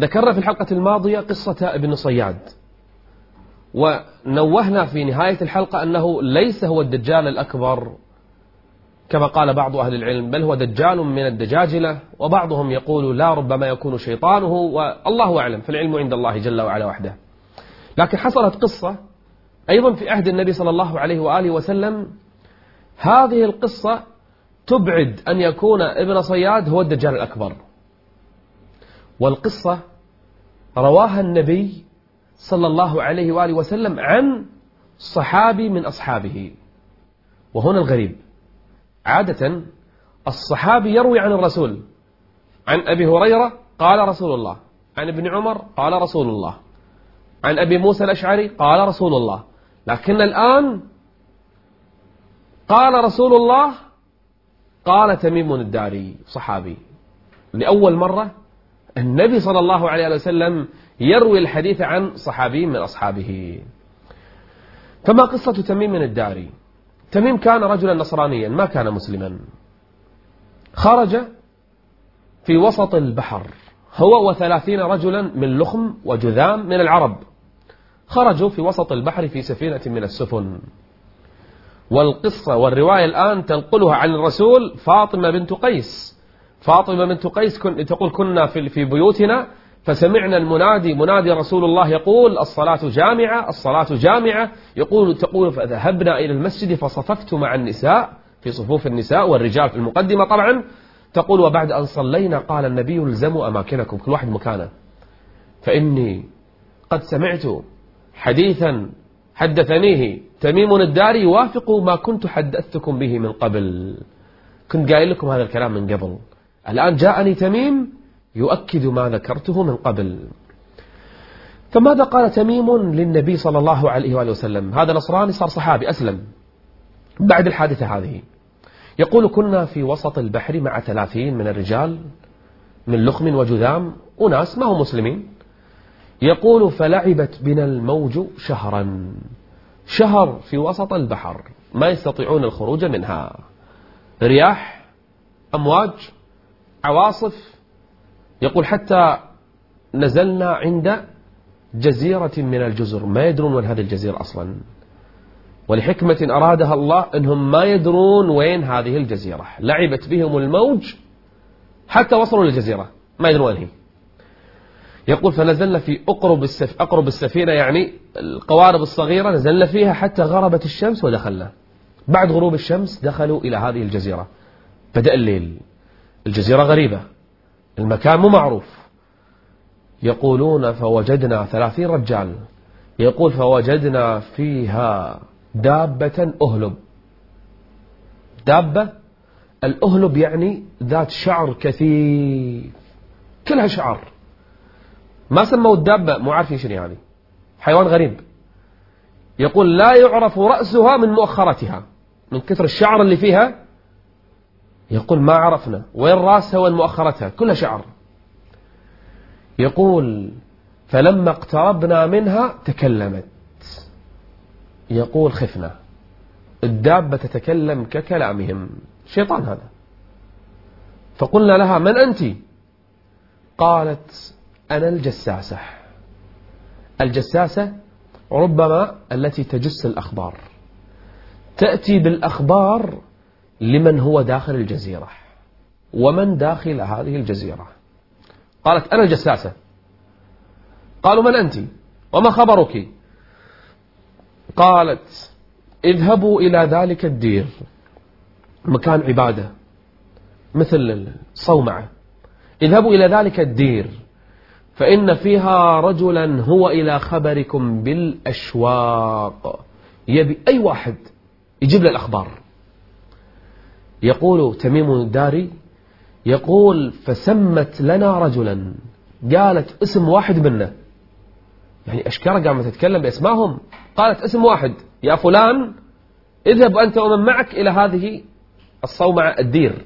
ذكرنا في الحلقة الماضية قصة ابن صياد. ونوهنا في نهاية الحلقة أنه ليس هو الدجال الأكبر كما قال بعض أهل العلم بل هو دجال من الدجاجلة وبعضهم يقول لا ربما يكون شيطانه والله أعلم فالعلم عند الله جل وعلا وحده. لكن حصلت قصة أيضا في عهد النبي صلى الله عليه وآله وسلم. هذه القصة تبعد أن يكون ابن صياد هو الدجال الأكبر. والقصة رواها النبي صلى الله عليه وآله وسلم عن صحابي من أصحابه. وهنا الغريب. عادة الصحابي يروي عن الرسول. عن أبي هريرة قال رسول الله. عن ابن عمر قال رسول الله. عن أبي موسى الأشعري قال رسول الله. لكن الآن قال رسول الله قال تميم الداري صحابي. لأول مرة النبي صلى الله عليه وسلم يروي الحديث عن صحابي من أصحابه. فما قصة تميم الداري تميم كان رجلا نصرانيا ما كان مسلما. خرج في وسط البحر هو وثلاثين رجلا من لخم وجذام من العرب. خرجوا في وسط البحر في سفينة من السفن. والقصة والرواية الآن تنقلها عن الرسول فاطمة بنت قيس. فاطمة بنت قيس كن تقول كنا في في بيوتنا فسمعنا المنادي منادي رسول الله يقول الصلاة جامعة الصلاة جامعة. يقول تقول فذهبنا إلى المسجد فصففت مع النساء في صفوف النساء والرجال في المقدمة طبعا. تقول وبعد أن صلينا قال النبي الزموا أماكنكم كل واحد مكانه. فإني قد سمعت حديثا حدثنيه تميم الداري يوافق ما كنت حدثتكم به من قبل. كنت قايل لكم هذا الكلام من قبل. الآن جاءني تميم يؤكد ما ذكرته من قبل. فماذا قال تميم للنبي صلى الله عليه وآله وسلم؟ هذا نصراني صار صحابي أسلم. بعد الحادثة هذه يقول كنا في وسط البحر مع ثلاثين من الرجال من لخم وجذام أناس ما هم مسلمين. يقول فلعبت بنا الموج شهرا شهر في وسط البحر ما يستطيعون الخروج منها. رياح أمواج عواصف يقول حتى نزلنا عند جزيرة من الجزر ما يدرون وين هذه الجزيرة أصلا. ولحكمة أرادها الله أنهم ما يدرون وين هذه الجزيرة. لعبت بهم الموج حتى وصلوا للجزيرة ما يدرون وين هي. يقول فنزلنا في أقرب, السف... أقرب السفينة يعني القوارب الصغيرة نزلنا فيها حتى غربت الشمس ودخلنا. بعد غروب الشمس دخلوا إلى هذه الجزيرة. بدأ الليل. الجزيرة غريبة. المكان مو معروف. يقولون فوجدنا ثلاثين رجال. يقول فوجدنا فيها دابة أهلب. دابة الأهلب يعني ذات شعر كثيف. كلها شعر. ما سموا الدابة مو عارفين شنو يعني. حيوان غريب. يقول لا يعرف رأسها من مؤخرتها من كثر الشعر اللي فيها. يقول ما عرفنا. وين راسها وين مؤخرتها؟ كلها شعر. يقول فلما اقتربنا منها تكلمت. يقول خفنا. الدابة تتكلم ككلامهم. شيطان هذا. فقلنا لها من أنت؟ قالت أنا الجساسة. الجساسة ربما التي تجس الأخبار. تأتي بالأخبار لمن هو داخل الجزيرة ومن داخل هذه الجزيرة. قالت أنا الجساسة. قالوا من أنت؟ وما خبرك؟ قالت اذهبوا إلى ذلك الدير مكان عبادة مثل الصومعة. اذهبوا إلى ذلك الدير فإن فيها رجلا هو إلى خبركم بالأشواق. يبي أي واحد يجيب له الأخبار. يقول تميم الداري يقول فسمت لنا رجلا قالت اسم واحد منا. يعني أشكرة قامت تتكلم بأسمائهم. قالت اسم واحد يا فلان اذهب أنت ومن معك إلى هذه الصومعة الدير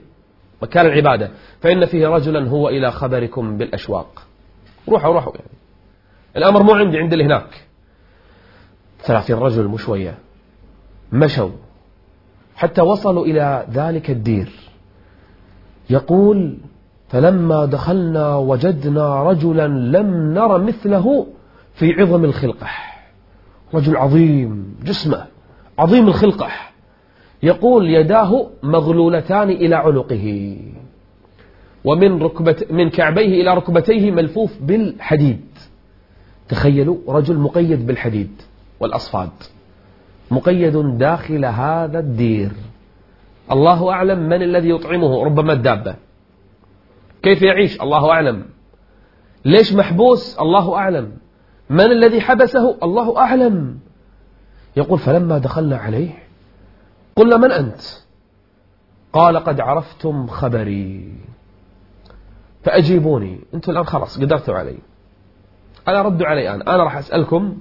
مكان العبادة فإن فيه رجلا هو إلى خبركم بالأشواق. روحوا روحوا يعني. الأمر مو عندي عند اللي هناك. ثلاثين رجل مو شوية. مشوا. حتى وصلوا إلى ذلك الدير. يقول فلما دخلنا وجدنا رجلا لم نر مثله في عظم الخلقة. رجل عظيم جسمه عظيم الخلقة. يقول يداه مغلولتان إلى عنقه ومن ركبة من كعبيه إلى ركبتيه ملفوف بالحديد. تخيلوا رجل مقيد بالحديد والأصفاد. مقيد داخل هذا الدير. الله أعلم من الذي يطعمه ربما الدابة. كيف يعيش؟ الله أعلم. ليش محبوس؟ الله أعلم. من الذي حبسه؟ الله أعلم. يقول فلما دخلنا عليه قلنا من أنت؟ قال قد عرفتم خبري. فأجيبوني. أنتم الآن خلاص قدرتوا علي. أنا ردوا علي الآن. أنا راح أسألكم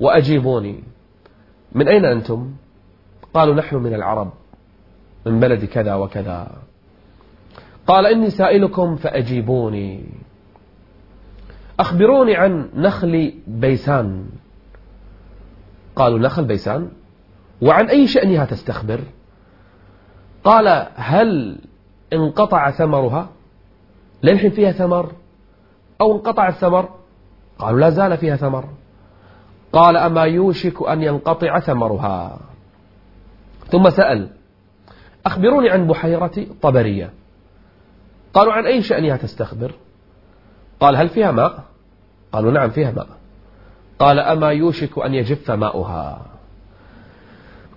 وأجيبوني. من أين أنتم؟ قالوا نحن من العرب من بلد كذا وكذا. قال إني سائلكم فأجيبوني. أخبروني عن نخل بيسان. قالوا نخل بيسان؟ وعن أي شأنها تستخبر؟ قال هل انقطع ثمرها؟ للحين فيها ثمر أو انقطع الثمر؟ قالوا لا زال فيها ثمر. قال أما يوشك أن ينقطع ثمرها؟ ثم سأل أخبروني عن بحيرة طبرية. قالوا عن أي شأنها تستخبر؟ قال هل فيها ماء؟ قالوا نعم فيها ماء. قال أما يوشك أن يجف ماؤها؟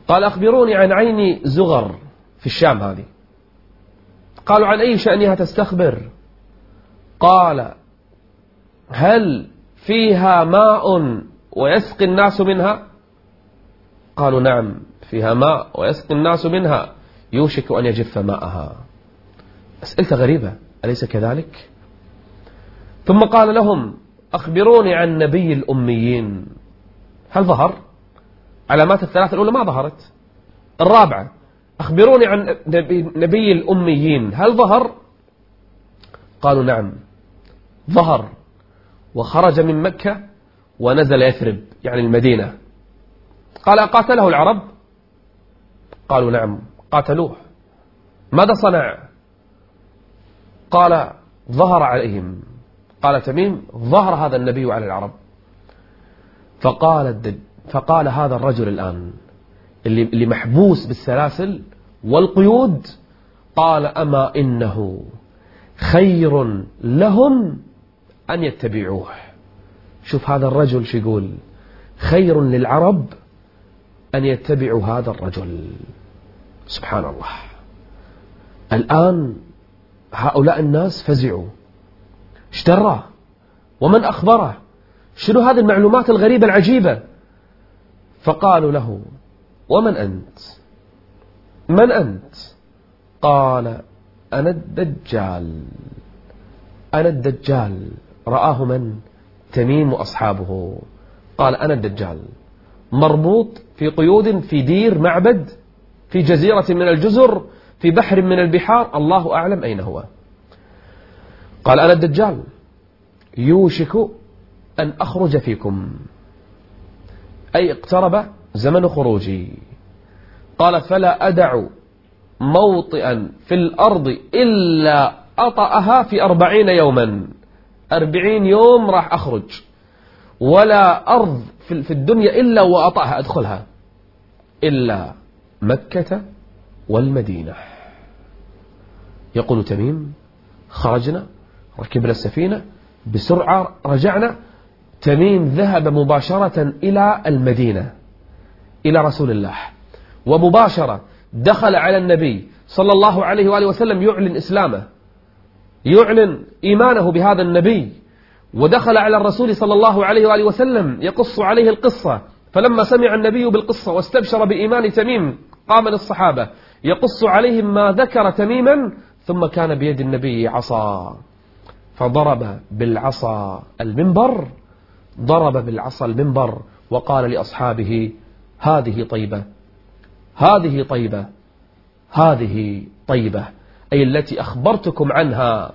قال أخبروني عن عين زغر في الشام هذه. قالوا عن أي شأنها تستخبر؟ قال هل فيها ماء؟ ويسقي الناس منها؟ قالوا نعم فيها ماء ويسقي الناس منها. يوشك أن يجف ماءها. أسئلة غريبة أليس كذلك؟ ثم قال لهم أخبروني عن نبي الأميين. هل ظهر؟ علامات الثلاثة الأولى ما ظهرت. الرابعة أخبروني عن نبي الأميين. هل ظهر؟ قالوا نعم ظهر. وخرج من مكة ونزل يثرب يعني المدينة. قال قاتله العرب؟ قالوا نعم قاتلوه ماذا صنع؟ قال ظهر عليهم. قال تميم ظهر هذا النبي على العرب. فقال فقال هذا الرجل الآن اللي محبوس بالسلاسل والقيود قال أما إنه خير لهم أن يتبعوه. شوف هذا الرجل شو يقول. خير للعرب أن يتبعوا هذا الرجل. سبحان الله. الآن هؤلاء الناس فزعوا. اشتراه ومن أخبره؟ شنو هذه المعلومات الغريبة العجيبة؟ فقالوا له ومن أنت؟ من أنت؟ قال أنا الدجال. أنا الدجال. رآه من؟ تميم وأصحابه قال أنا الدجال. مربوط في قيود في دير معبد في جزيرة من الجزر في بحر من البحار. الله أعلم أين هو. قال أنا الدجال. يوشك أن أخرج فيكم. أي اقترب زمن خروجي. قال فلا أدع موطئا في الأرض إلا أطأها في أربعين يوما. أربعين يوم راح أخرج. ولا أرض في الدنيا إلا وأطأها أدخلها. إلا مكة والمدينة. يقول تميم خرجنا ركبنا السفينة بسرعة رجعنا. تميم ذهب مباشرة إلى المدينة إلى رسول الله. ومباشرة دخل على النبي صلى الله عليه وآله وسلم يعلن إسلامه. يعلن إيمانه بهذا النبي ودخل على الرسول صلى الله عليه وآله وسلم يقص عليه القصة. فلما سمع النبي بالقصة واستبشر بإيمان تميم قام للصحابة يقص عليهم ما ذكر تميما ثم كان بيد النبي عصا. فضرب بالعصا المنبر ضرب بالعصا المنبر وقال لأصحابه هذه طيبة هذه طيبة هذه طيبة. أي التي أخبرتكم عنها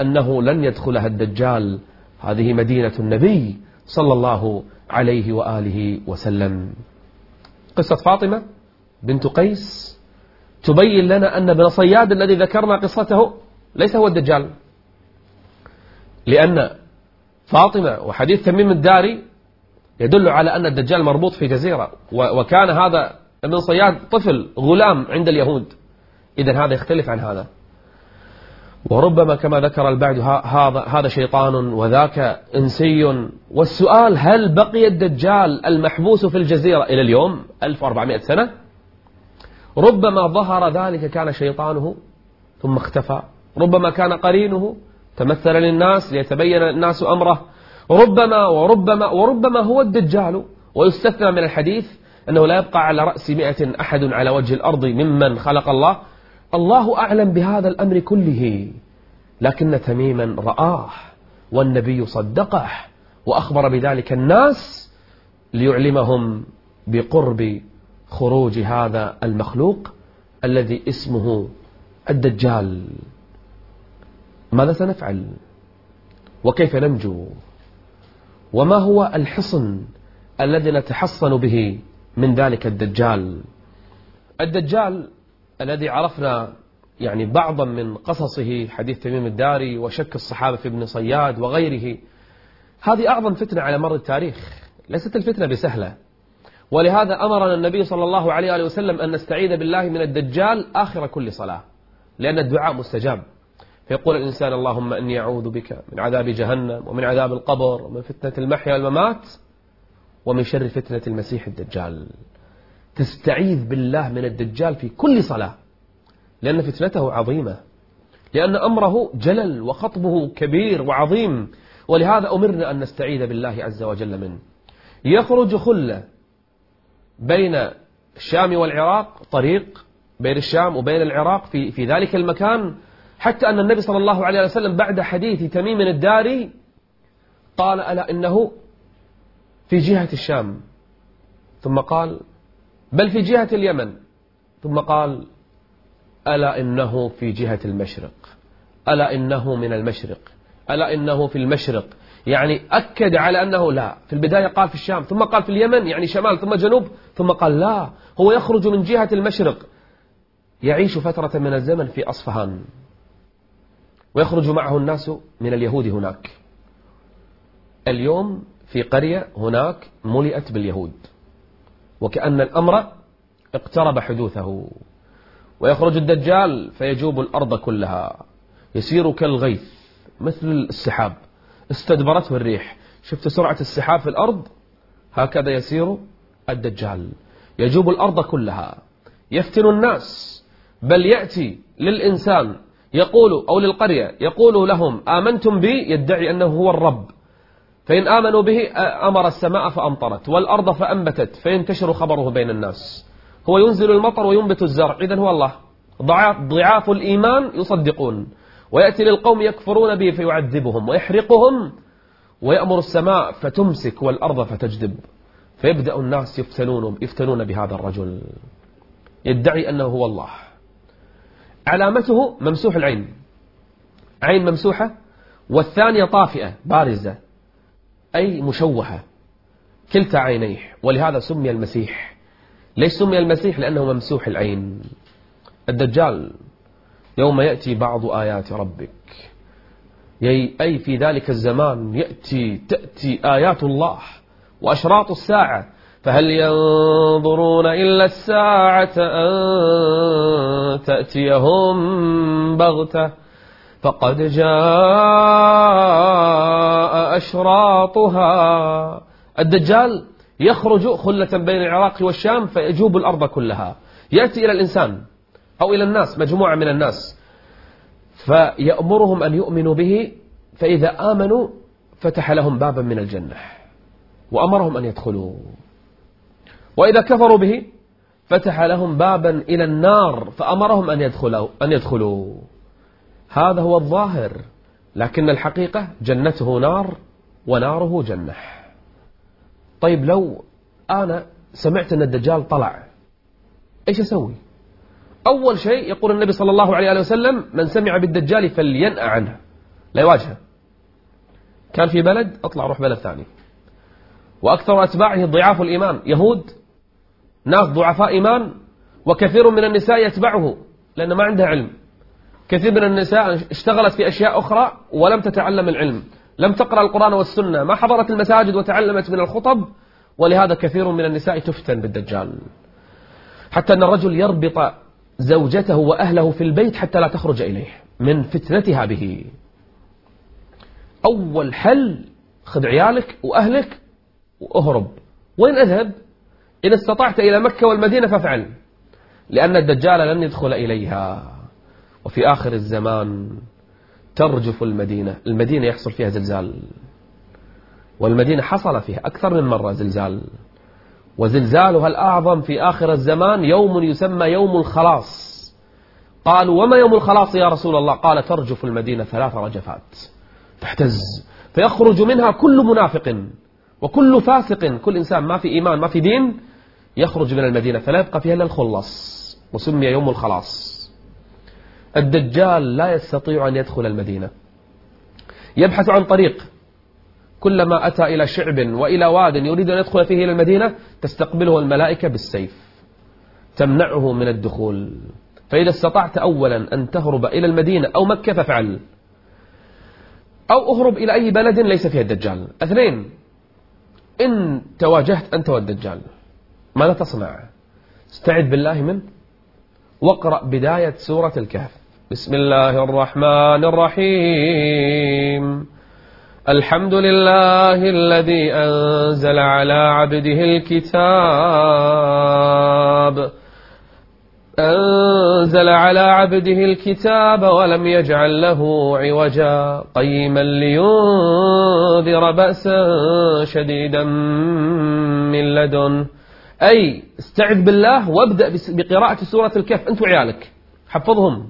أنه لن يدخلها الدجال. هذه مدينة النبي صلى الله عليه وآله وسلم. قصة فاطمة بنت قيس تبين لنا أن ابن صياد الذي ذكرنا قصته ليس هو الدجال. لأن فاطمة وحديث تميم الداري يدل على أن الدجال مربوط في جزيرة وكان هذا ابن صياد طفل غلام عند اليهود. إذا هذا يختلف عن هذا. وربما كما ذكر البعض هذا هذا شيطان وذاك إنسي. والسؤال هل بقي الدجال المحبوس في الجزيرة إلى اليوم؟ 1400 سنة. ربما ظهر ذلك كان شيطانه ثم اختفى. ربما كان قرينه تمثل للناس ليتبين الناس أمره. ربما وربما وربما هو الدجال. ويستثنى من الحديث أنه لا يبقى على رأس مئة أحد على وجه الأرض ممن خلق الله. الله أعلم بهذا الأمر كله. لكن تميما رآه والنبي صدقه وأخبر بذلك الناس ليعلمهم بقرب خروج هذا المخلوق الذي اسمه الدجال. ماذا سنفعل؟ وكيف ننجو؟ وما هو الحصن الذي نتحصن به من ذلك الدجال؟ الدجال الذي عرفنا يعني بعضا من قصصه حديث تميم الداري وشك الصحابة في ابن صياد وغيره. هذه أعظم فتنة على مر التاريخ. ليست الفتنة بسهلة. ولهذا أمرنا النبي صلى الله عليه وسلم أن نستعيذ بالله من الدجال آخر كل صلاة لأن الدعاء مستجاب. فيقول الإنسان اللهم أني أعوذ بك من عذاب جهنم ومن عذاب القبر ومن فتنة المحيا والممات ومن شر فتنة المسيح الدجال. تستعيذ بالله من الدجال في كل صلاة لأن فتنته عظيمة لأن أمره جلل وخطبه كبير وعظيم ولهذا أمرنا أن نستعيذ بالله عز وجل منه. يخرج خلة بين الشام والعراق طريق بين الشام وبين العراق في, في ذلك المكان حتى أن النبي صلى الله عليه وسلم بعد حديث تميم الداري قال ألا إنه في جهة الشام. ثم قال بل في جهة اليمن. ثم قال ألا إنه في جهة المشرق؟ ألا إنه من المشرق؟ ألا إنه في المشرق؟ يعني أكد على أنه لا. في البداية قال في الشام ثم قال في اليمن يعني شمال ثم جنوب ثم قال لا. هو يخرج من جهة المشرق. يعيش فترة من الزمن في أصفهان. ويخرج معه الناس من اليهود هناك. اليوم في قرية هناك ملئت باليهود. وكأن الأمر اقترب حدوثه. ويخرج الدجال فيجوب الأرض كلها. يسير كالغيث مثل السحاب. استدبرته الريح. شفت سرعة السحاب في الأرض؟ هكذا يسير الدجال. يجوب الأرض كلها. يفتن الناس. بل يأتي للإنسان. يقول أو للقرية يقول لهم آمنتم بي؟ يدعي أنه هو الرب. فإن آمنوا به أمر السماء فأمطرت والأرض فأنبتت فينتشر خبره بين الناس. هو ينزل المطر وينبت الزرع إذن هو الله. ضعاف, ضعاف الإيمان يصدقون. ويأتي للقوم يكفرون به فيعذبهم ويحرقهم. ويأمر السماء فتمسك والأرض فتجدب فيبدأ الناس يفتنون, يفتنون بهذا الرجل. يدعي أنه هو الله. علامته ممسوح العين. عين ممسوحة والثانية طافئة بارزة. أي مشوهة كلتا عينيه ولهذا سمي المسيح. ليش سمي المسيح؟ لأنه ممسوح العين. الدجال يوم يأتي بعض آيات ربك. أي في ذلك الزمان يأتي تأتي آيات الله وأشراط الساعة. فهل ينظرون إلا الساعة أن تأتيهم بغتة؟ فقد جاء أشراطها. الدجال يخرج خلة بين العراق والشام فيجوب الأرض كلها. يأتي إلى الإنسان أو إلى الناس مجموعة من الناس فيأمرهم أن يؤمنوا به فإذا آمنوا فتح لهم بابا من الجنة وأمرهم أن يدخلوا. وإذا كفروا به فتح لهم بابا إلى النار فأمرهم أن يدخلوا, أن يدخلوا. هذا هو الظاهر لكن الحقيقة جنته نار وناره جنة. طيب لو أنا سمعت أن الدجال طلع إيش أسوي؟ أول شيء يقول النبي صلى الله عليه وسلم من سمع بالدجال فلينأ عنه. لا يواجهه. كان في بلد أطلع روح بلد ثاني. وأكثر أتباعه ضعاف الإيمان. يهود ناس ضعفاء إيمان وكثير من النساء يتبعه لأن ما عنده علم. كثير من النساء اشتغلت في أشياء أخرى ولم تتعلم العلم. لم تقرأ القرآن والسنة. ما حضرت المساجد وتعلمت من الخطب؟ ولهذا كثير من النساء تفتن بالدجال. حتى أن الرجل يربط زوجته وأهله في البيت حتى لا تخرج إليه من فتنتها به. أول حل خذ عيالك وأهلك وأهرب. وين أذهب إن استطعت إلى مكة والمدينة فافعل. لأن الدجال لن يدخل إليها. وفي آخر الزمان ترجف المدينة المدينة يحصل فيها زلزال. والمدينة حصل فيها أكثر من مرة زلزال. وزلزالها الأعظم في آخر الزمان يوم يسمى يوم الخلاص. قالوا وما يوم الخلاص يا رسول الله؟ قال ترجف المدينة ثلاث رجفات. تحتز. فيخرج منها كل منافق وكل فاسق. كل إنسان ما في إيمان ما في دين يخرج من المدينة. فلا يبقى فيها إلا الخلص وسمي يوم الخلاص. الدجال لا يستطيع أن يدخل المدينة. يبحث عن طريق. كلما أتى إلى شعب وإلى واد يريد أن يدخل فيه إلى المدينة تستقبله الملائكة بالسيف. تمنعه من الدخول. فإذا استطعت أولا أن تهرب إلى المدينة أو مكة فافعل. أو أهرب إلى أي بلد ليس فيها الدجال. اثنين إن تواجهت أنت والدجال. ماذا تصنع؟ استعد بالله منه واقرأ بداية سورة الكهف. بسم الله الرحمن الرحيم. الحمد لله الذي أنزل على عبده الكتاب. أنزل على عبده الكتاب ولم يجعل له عوجا. قيما لينذر بأسا شديدا من لدن. أي استعذ بالله وابدأ بقراءة سورة الكهف. أنت وعيالك. حفظهم.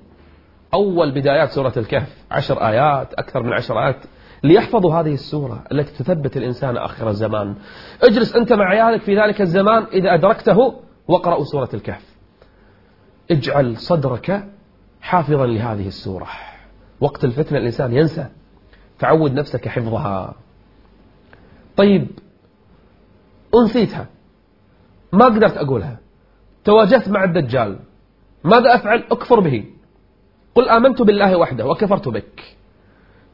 أول بدايات سورة الكهف عشر آيات أكثر من عشر آيات ليحفظوا هذه السورة التي تثبت الإنسان آخر الزمان. اجلس أنت مع عيالك في ذلك الزمان إذا أدركته واقرأوا سورة الكهف. اجعل صدرك حافظا لهذه السورة. وقت الفتنة الإنسان ينسى. تعود نفسك حفظها. طيب أنسيتها ما قدرت أقولها. تواجهت مع الدجال. ماذا أفعل؟ أكفر به. قل آمنت بالله وحده وكفرت بك.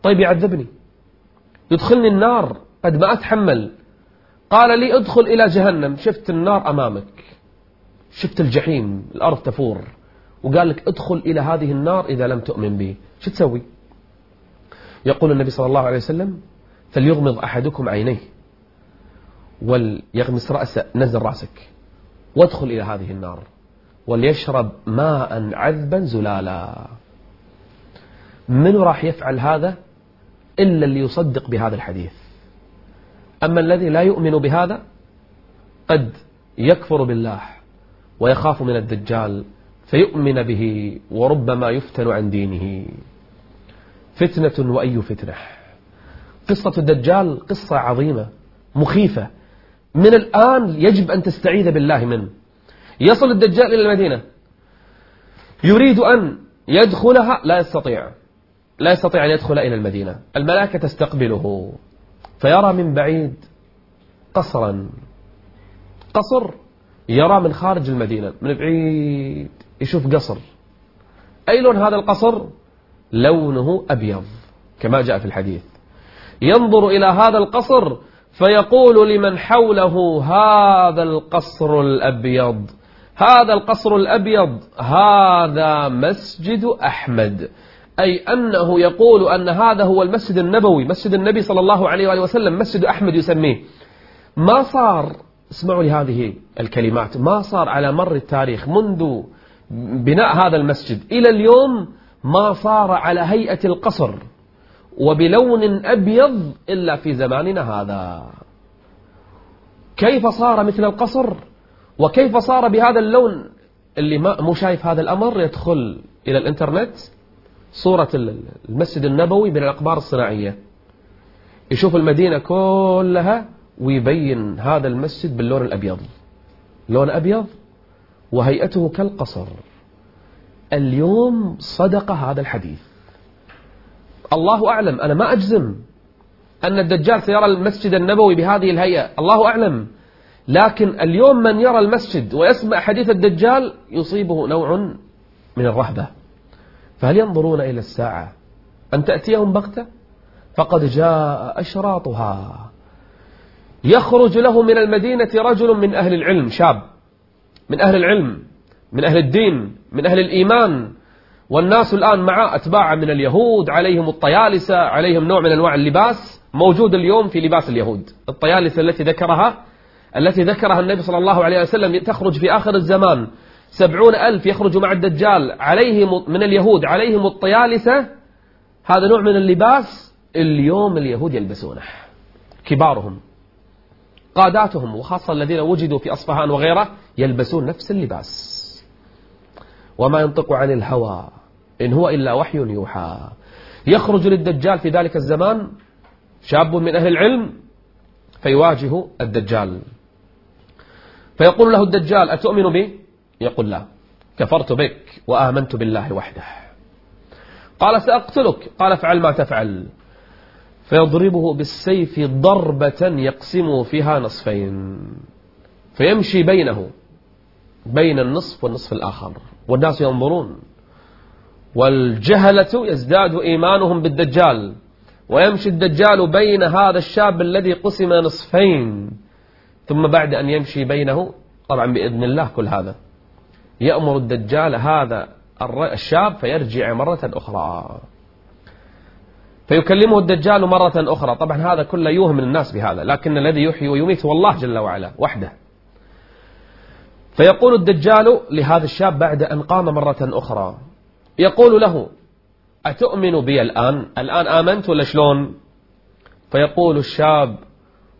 طيب يعذبني يدخلني النار قد ما أتحمل. قال لي ادخل إلى جهنم. شفت النار أمامك. شفت الجحيم الأرض تفور. وقال لك ادخل إلى هذه النار إذا لم تؤمن بي. شو تسوي؟ يقول النبي صلى الله عليه وسلم فليغمض أحدكم عينيه وليغمس رأسه نزل رأسك. وادخل إلى هذه النار. وليشرب ماء عذبا زلالا. من راح يفعل هذا إلا اللي يصدق بهذا الحديث؟ أما الذي لا يؤمن بهذا قد يكفر بالله ويخاف من الدجال فيؤمن به وربما يفتن عن دينه. فتنة وأي فتنة. قصة الدجال قصة عظيمة مخيفة. من الآن يجب أن تستعيذ بالله منه. يصل الدجال إلى المدينة. يريد أن يدخلها لا يستطيع. لا يستطيع أن يدخل إلى المدينة. الملائكة تستقبله فيرى من بعيد قصرا. قصر يرى من خارج المدينة من بعيد يشوف قصر. أي لون هذا القصر؟ لونه أبيض كما جاء في الحديث. ينظر إلى هذا القصر فيقول لمن حوله هذا القصر الأبيض هذا القصر الأبيض هذا مسجد أحمد. أي أنه يقول أن هذا هو المسجد النبوي مسجد النبي صلى الله عليه وآله وسلم مسجد أحمد يسميه. ما صار اسمعوا لهذه الكلمات ما صار على مر التاريخ منذ بناء هذا المسجد. إلى اليوم ما صار على هيئة القصر وبلون أبيض إلا في زماننا هذا. كيف صار مثل القصر؟ وكيف صار بهذا اللون؟ اللي ما مو شايف هذا الأمر يدخل إلى الإنترنت. صورة المسجد النبوي من الأقبار الصناعية. يشوف المدينة كلها ويبين هذا المسجد باللون الأبيض. لون أبيض وهيئته كالقصر. اليوم صدق هذا الحديث. الله أعلم أنا ما أجزم أن الدجال سيرى المسجد النبوي بهذه الهيئة. الله أعلم. لكن اليوم من يرى المسجد ويسمع حديث الدجال يصيبه نوع من الرهبة. فهل ينظرون إلى الساعة أن تأتيهم بغتة؟ فقد جاء أشراطها. يخرج له من المدينة رجل من أهل العلم شاب من أهل العلم من أهل الدين من أهل الإيمان. والناس الآن مع أتباع من اليهود عليهم الطيالسة عليهم نوع من أنواع اللباس موجود اليوم في لباس اليهود. الطيالسة التي ذكرها التي ذكرها النبي صلى الله عليه وسلم تخرج في آخر الزمان. سبعون ألف يخرج مع الدجال. عليهم من اليهود. عليهم الطيالسة. هذا نوع من اللباس اليوم اليهود يلبسونه. كبارهم. قاداتهم. وخاصة الذين وجدوا في أصفهان وغيره يلبسون نفس اللباس. وما ينطق عن الهوى. إن هو إلا وحي يوحى. يخرج للدجال في ذلك الزمان شاب من أهل العلم فيواجه الدجال. فيقول له الدجال أتؤمن بي يقول لا. كفرت بك وآمنت بالله وحده. قال سأقتلك. قال افعل ما تفعل. فيضربه بالسيف ضربة يقسم فيها نصفين. فيمشي بينه بين النصف والنصف الآخر. والناس ينظرون. والجهلة يزداد إيمانهم بالدجال. ويمشي الدجال بين هذا الشاب الذي قسم نصفين. ثم بعد أن يمشي بينه طبعا بإذن الله كل هذا. يأمر الدجال هذا الشاب فيرجع مرة أخرى. فيكلمه الدجال مرة أخرى. طبعا هذا كله يوهم الناس بهذا لكن الذي يحيي ويميت هو الله جل وعلا وحده. فيقول الدجال لهذا الشاب بعد أن قام مرة أخرى يقول له أتؤمن بي الآن؟ الآن آمنت ولا شلون؟ فيقول الشاب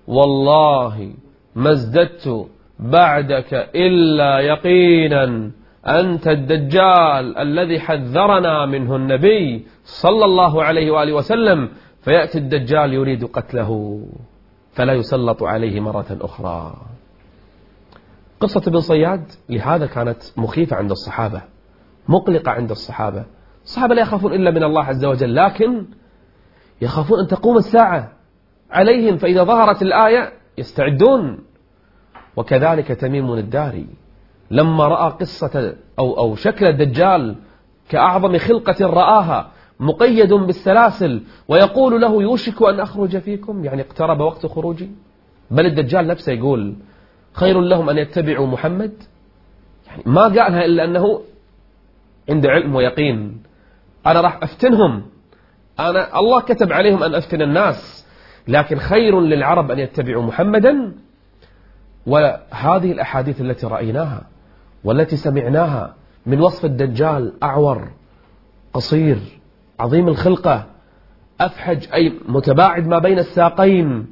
والله ما ازددت بعدك إلا يقينا أنت الدجال الذي حذرنا منه النبي صلى الله عليه وآله وسلم فيأتي الدجال يريد قتله فلا يسلط عليه مرة أخرى. قصة ابن صياد لهذا كانت مخيفة عند الصحابة مقلقة عند الصحابة. الصحابة لا يخافون إلا من الله عز وجل لكن يخافون أن تقوم الساعة عليهم فإذا ظهرت الآية يستعدون وكذلك تميم الداري. لما رأى قصة أو, أو شكل الدجال كأعظم خلقة رآها مقيد بالسلاسل ويقول له يوشك أن أخرج فيكم؟ يعني اقترب وقت خروجي؟ بل الدجال نفسه يقول خير لهم أن يتبعوا محمد؟ يعني ما قالها إلا أنه عنده علم ويقين. أنا راح أفتنهم. أنا الله كتب عليهم أن أفتن الناس. لكن خير للعرب أن يتبعوا محمدا وهذه الأحاديث التي رأيناها والتي سمعناها من وصف الدجال أعور قصير عظيم الخلقة أفحج أي متباعد ما بين الساقين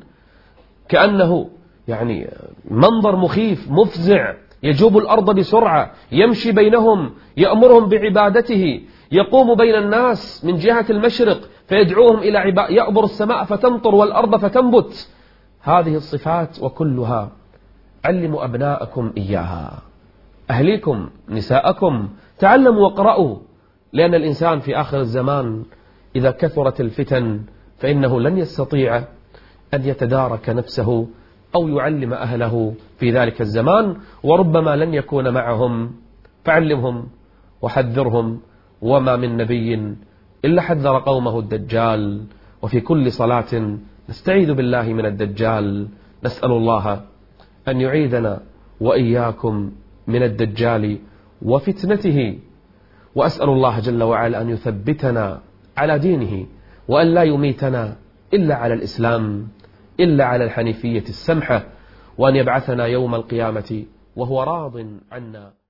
كأنه يعني منظر مخيف مفزع يجوب الأرض بسرعة يمشي بينهم يأمرهم بعبادته يقوم بين الناس من جهة المشرق فيدعوهم إلى عبادة يأبر السماء فتمطر والأرض فتنبت. هذه الصفات وكلها علموا أبناءكم إياها. أهليكم نساءكم. تعلموا واقرأوا لأن الإنسان في آخر الزمان إذا كثرت الفتن فإنه لن يستطيع أن يتدارك نفسه أو يعلم أهله في ذلك الزمان وربما لن يكون معهم. فعلمهم وحذرهم وما من نبي إلا حذر قومه الدجال. وفي كل صلاة نستعيذ بالله من الدجال. نسأل الله أن يعيذنا وإياكم من الدجال وفتنته. وأسأل الله جل وعلا أن يثبتنا على دينه وأن لا يميتنا إلا على الإسلام إلا على الحنيفية السمحة وأن يبعثنا يوم القيامة وهو راض عنا.